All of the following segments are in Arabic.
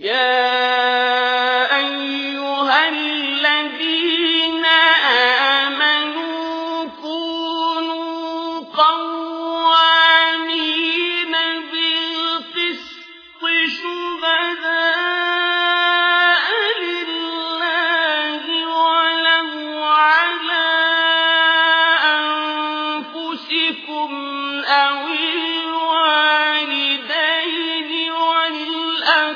يا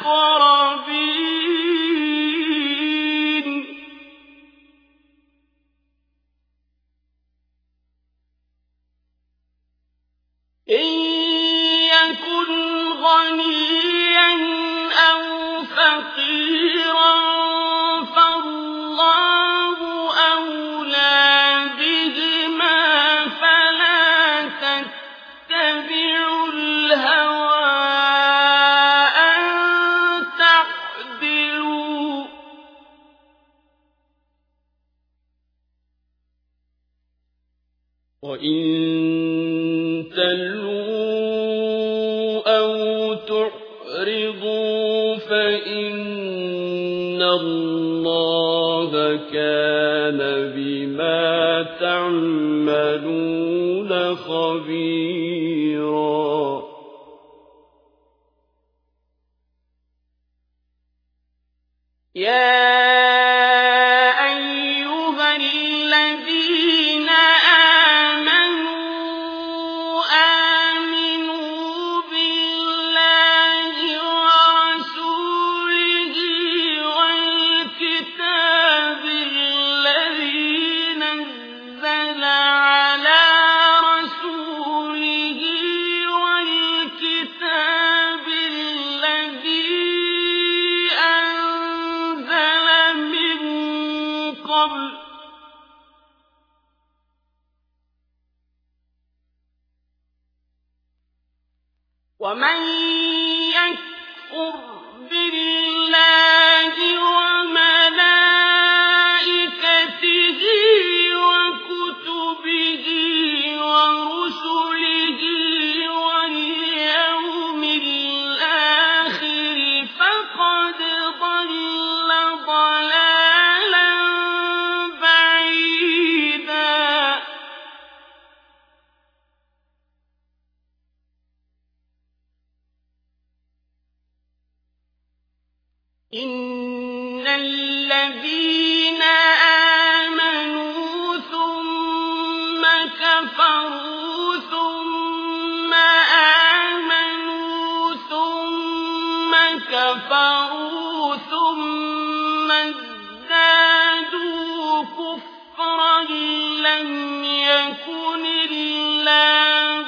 والأقربين وإن تلووا أو تعرضوا فإن الله كان بما تعملون خبيرا يا أيها الذين ومن يكفر إن الذين آمنوا ثم كفروا ثم آمنوا ثم كفروا ثم ازدادوا كفرا لم يكن الله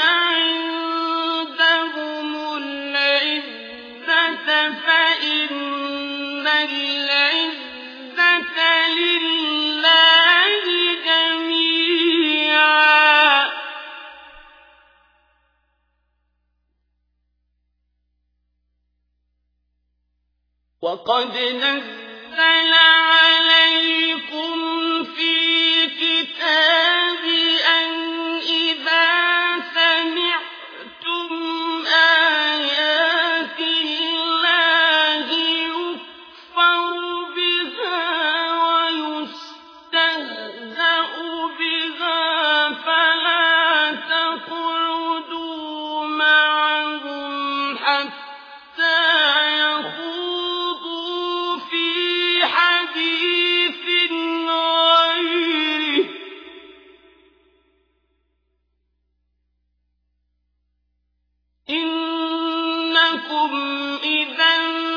عندهم فإن لله جميعا. وقد نزل عليكم في كتاب إِذًا